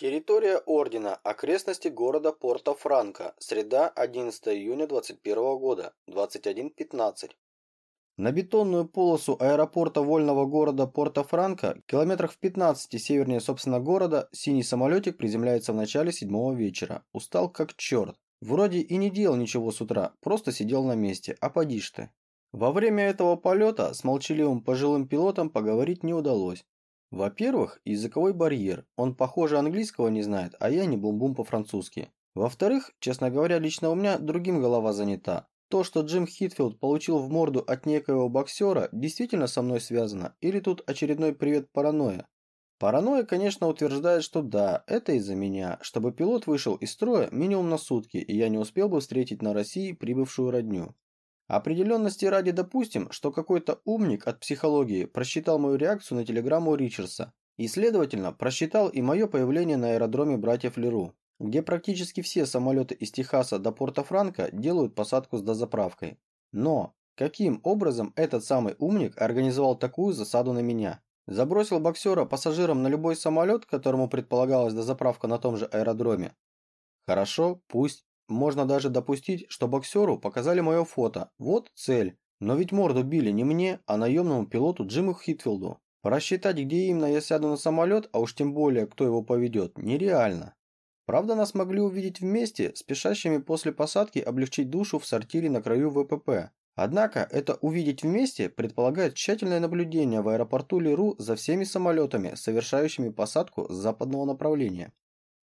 Территория Ордена. Окрестности города Порто-Франко. Среда, 11 июня 2021 года. 21.15. На бетонную полосу аэропорта вольного города Порто-Франко, километрах в 15 севернее, собственно, города, синий самолетик приземляется в начале седьмого вечера. Устал как черт. Вроде и не делал ничего с утра, просто сидел на месте, а поди ж ты. Во время этого полета с молчаливым пожилым пилотом поговорить не удалось. Во-первых, языковой барьер. Он, похоже, английского не знает, а я не бум-бум по-французски. Во-вторых, честно говоря, лично у меня другим голова занята. То, что Джим Хитфилд получил в морду от некоего боксера, действительно со мной связано? Или тут очередной привет паранойя? Паранойя, конечно, утверждает, что да, это из-за меня, чтобы пилот вышел из строя минимум на сутки, и я не успел бы встретить на России прибывшую родню. Определенности ради допустим, что какой-то умник от психологии просчитал мою реакцию на телеграмму Ричардса и, следовательно, просчитал и мое появление на аэродроме братьев Леру, где практически все самолеты из Техаса до Порто-Франко делают посадку с дозаправкой. Но каким образом этот самый умник организовал такую засаду на меня? Забросил боксера пассажирам на любой самолет, которому предполагалась дозаправка на том же аэродроме? Хорошо, пусть. Можно даже допустить, что боксеру показали мое фото. Вот цель. Но ведь морду били не мне, а наемному пилоту Джиму Хитфилду. Просчитать, где именно я сяду на самолет, а уж тем более, кто его поведет, нереально. Правда, нас могли увидеть вместе, спешащими после посадки облегчить душу в сортире на краю ВПП. Однако, это увидеть вместе предполагает тщательное наблюдение в аэропорту Леру за всеми самолетами, совершающими посадку с западного направления.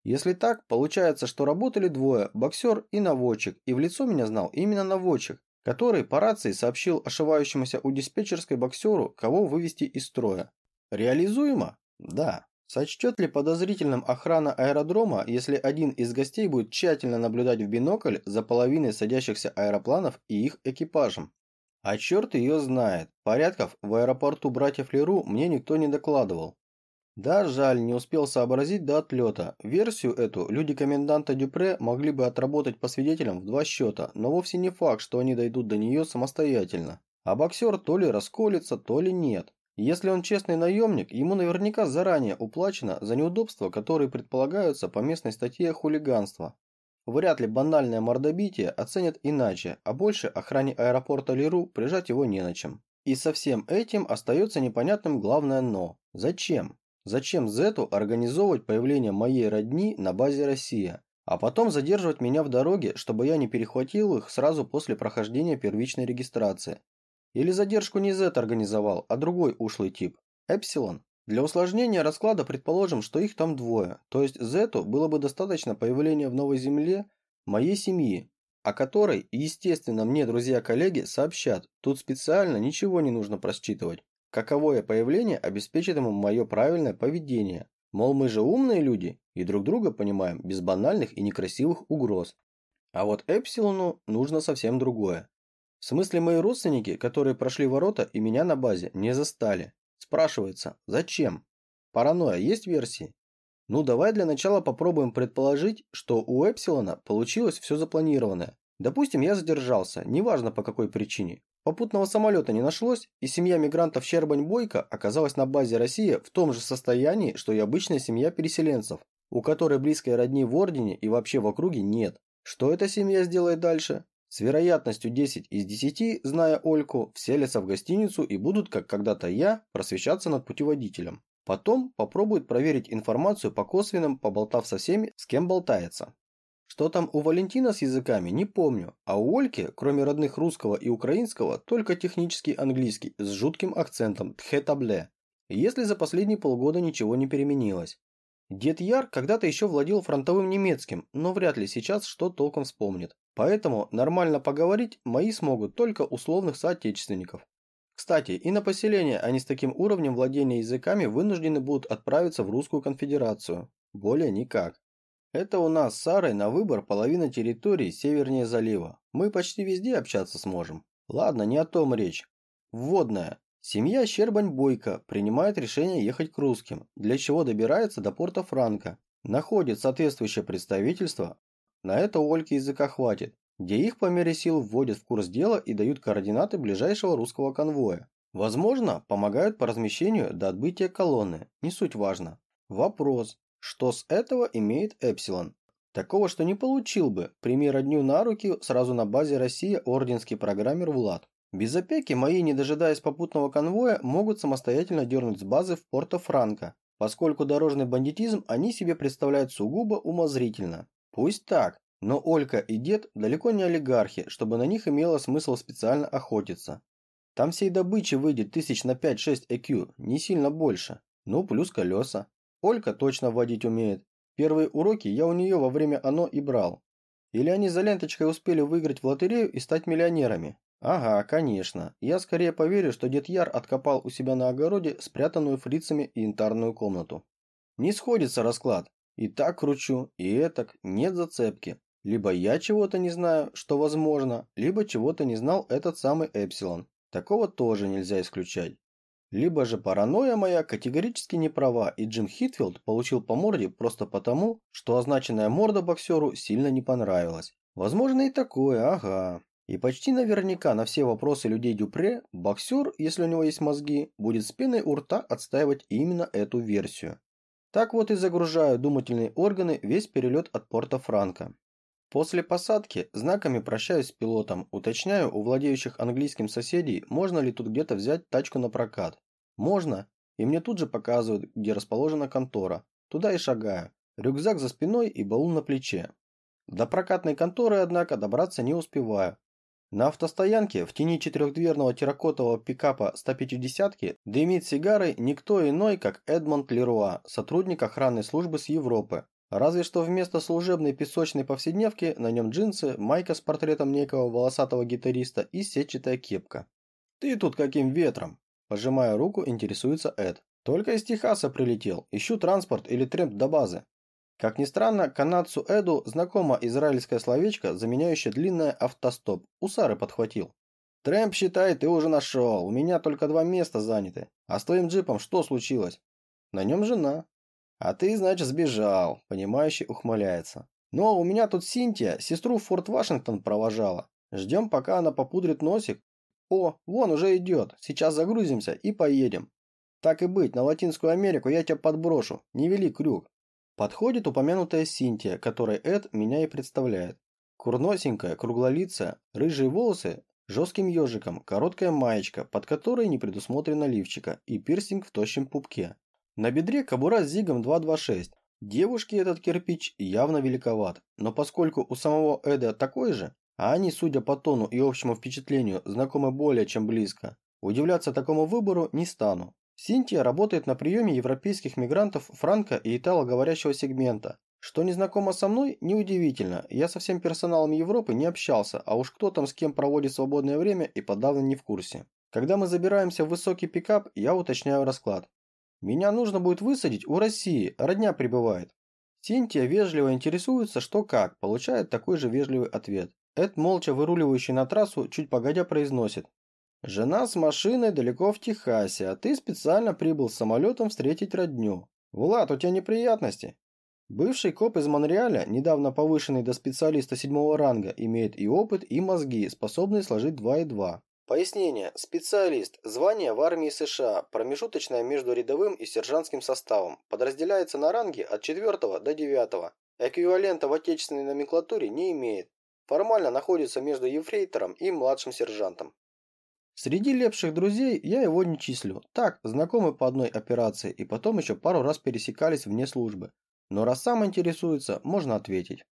Если так, получается, что работали двое, боксер и наводчик, и в лицо меня знал именно наводчик, который по рации сообщил ошивающемуся у диспетчерской боксеру, кого вывести из строя. Реализуемо? Да. Сочтет ли подозрительным охрана аэродрома, если один из гостей будет тщательно наблюдать в бинокль за половиной садящихся аэропланов и их экипажем? А черт ее знает, порядков в аэропорту братьев Леру мне никто не докладывал. Да, жаль, не успел сообразить до отлета. Версию эту люди коменданта Дюпре могли бы отработать по свидетелям в два счета, но вовсе не факт, что они дойдут до нее самостоятельно. А боксер то ли расколется, то ли нет. Если он честный наемник, ему наверняка заранее уплачено за неудобства, которые предполагаются по местной статье хулиганства. Вряд ли банальное мордобитие оценят иначе, а больше охране аэропорта Леру прижать его не на чем. И со всем этим остается непонятным главное «но». Зачем? Зачем Зету организовывать появление моей родни на базе Россия, а потом задерживать меня в дороге, чтобы я не перехватил их сразу после прохождения первичной регистрации? Или задержку не Зет организовал, а другой ушлый тип? Эпсилон? Для усложнения расклада предположим, что их там двое, то есть Зету было бы достаточно появления в Новой Земле моей семьи, о которой, естественно, мне друзья-коллеги сообщат, тут специально ничего не нужно просчитывать. Каковое появление обеспечит ему мое правильное поведение. Мол, мы же умные люди и друг друга понимаем без банальных и некрасивых угроз. А вот Эпсилону нужно совсем другое. В смысле, мои родственники, которые прошли ворота и меня на базе, не застали. Спрашивается, зачем? Паранойя есть версии? Ну, давай для начала попробуем предположить, что у Эпсилона получилось все запланированное. Допустим, я задержался, неважно по какой причине. Попутного самолета не нашлось, и семья мигрантов Щербань-Бойко оказалась на базе России в том же состоянии, что и обычная семья переселенцев, у которой близкой родни в Ордене и вообще в округе нет. Что эта семья сделает дальше? С вероятностью 10 из 10, зная Ольку, вселятся в гостиницу и будут, как когда-то я, просвещаться над путеводителем. Потом попробуют проверить информацию по косвенным, поболтав со всеми, с кем болтается. Что там у Валентина с языками, не помню, а у Ольки, кроме родных русского и украинского, только технический английский с жутким акцентом «тхе-табле», если за последние полгода ничего не переменилось. Дед Яр когда-то еще владел фронтовым немецким, но вряд ли сейчас что толком вспомнит. Поэтому нормально поговорить мои смогут только условных соотечественников. Кстати, и на поселение они с таким уровнем владения языками вынуждены будут отправиться в Русскую конфедерацию. Более никак. Это у нас с Сарой на выбор половина территории севернее залива. Мы почти везде общаться сможем. Ладно, не о том речь. Вводная. Семья Щербань-Бойко принимает решение ехать к русским, для чего добирается до порта Франко. Находит соответствующее представительство. На это у Ольки языка хватит, где их по мере сил вводят в курс дела и дают координаты ближайшего русского конвоя. Возможно, помогают по размещению до отбытия колонны, не суть важно. Вопрос, что с этого имеет Эпсилон. Такого, что не получил бы, прими родню на руки сразу на базе Россия орденский программер Влад. Без опеки мои, не дожидаясь попутного конвоя, могут самостоятельно дернуть с базы в Порто-Франко, поскольку дорожный бандитизм они себе представляют сугубо умозрительно. Пусть так, но Олька и дед далеко не олигархи, чтобы на них имело смысл специально охотиться. Там всей добычи выйдет тысяч на 5-6 EQ, не сильно больше. Ну, плюс колеса. Олька точно водить умеет. Первые уроки я у нее во время ОНО и брал. Или они за ленточкой успели выиграть в лотерею и стать миллионерами? Ага, конечно. Я скорее поверю, что дед Яр откопал у себя на огороде спрятанную фрицами янтарную комнату. Не сходится расклад. И так кручу, и этак, нет зацепки. Либо я чего-то не знаю, что возможно, либо чего-то не знал этот самый Эпсилон. Такого тоже нельзя исключать. Либо же паранойя моя категорически не права, и Джим Хитфилд получил по морде просто потому, что означенная морда боксеру сильно не понравилась. Возможно и такое, ага. И почти наверняка на все вопросы людей Дюпре боксер, если у него есть мозги, будет с пеной у рта отстаивать именно эту версию. Так вот и загружаю думательные органы весь перелет от порта Франка. После посадки знаками прощаюсь с пилотом, уточняю у владеющих английским соседей, можно ли тут где-то взять тачку на прокат. Можно, и мне тут же показывают, где расположена контора. Туда и шагаю. Рюкзак за спиной и баул на плече. До прокатной конторы, однако, добраться не успеваю. На автостоянке в тени четырехдверного терракотового пикапа 150-ки дымит сигарой никто иной, как Эдмонд Леруа, сотрудник охранной службы с Европы, Разве что вместо служебной песочной повседневки на нем джинсы, майка с портретом некого волосатого гитариста и сетчатая кепка. «Ты тут каким ветром?» Пожимая руку, интересуется Эд. «Только из Техаса прилетел. Ищу транспорт или тремп до базы». Как ни странно, канадцу Эду знакомо израильское словечко, заменяющее длинное автостоп. Усары подхватил. «Трэмп, считай, ты уже нашел. У меня только два места заняты. А с твоим джипом что случилось?» «На нем жена. «А ты, значит, сбежал», – понимающий ухмыляется. «Но у меня тут Синтия, сестру в Форт Вашингтон провожала. Ждем, пока она попудрит носик. О, вон уже идет. Сейчас загрузимся и поедем. Так и быть, на Латинскую Америку я тебя подброшу. Не вели крюк». Подходит упомянутая Синтия, которой Эд меня и представляет. Курносенькая, круглолицая, рыжие волосы, жестким ежиком, короткая маечка, под которой не предусмотрено лифчика и пирсинг в тощем пупке. На бедре кобура с зигом 226. Девушке этот кирпич явно великоват, но поскольку у самого Эда такой же, а они, судя по тону и общему впечатлению, знакомы более чем близко, удивляться такому выбору не стану. Синтия работает на приеме европейских мигрантов франко- и италоговорящего сегмента. Что не знакомо со мной, неудивительно, я со всем персоналом Европы не общался, а уж кто там с кем проводит свободное время и подавно не в курсе. Когда мы забираемся в высокий пикап, я уточняю расклад. Меня нужно будет высадить у России, родня прибывает. Синтия вежливо интересуется, что как, получает такой же вежливый ответ. Эд, молча выруливающий на трассу, чуть погодя произносит. «Жена с машиной далеко в Техасе, а ты специально прибыл с самолетом встретить родню. Влад, у тебя неприятности?» Бывший коп из Монреаля, недавно повышенный до специалиста седьмого ранга, имеет и опыт, и мозги, способные сложить два и два. Пояснение. Специалист. Звание в армии США, промежуточное между рядовым и сержантским составом. Подразделяется на ранги от 4 до 9. Эквивалента в отечественной номенклатуре не имеет. Формально находится между ефрейтором и младшим сержантом. Среди лепших друзей я его не числю. Так, знакомы по одной операции и потом еще пару раз пересекались вне службы. Но раз сам интересуется, можно ответить.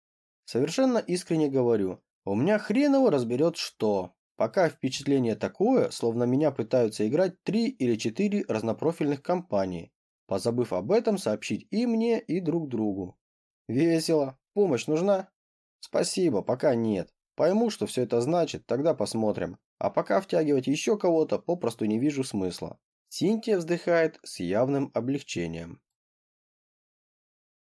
Совершенно искренне говорю, у меня хрен его разберет что. Пока впечатление такое, словно меня пытаются играть три или четыре разнопрофильных компании, позабыв об этом сообщить и мне, и друг другу. Весело. Помощь нужна? Спасибо, пока нет. Пойму, что все это значит, тогда посмотрим. А пока втягивать еще кого-то попросту не вижу смысла. Синтия вздыхает с явным облегчением.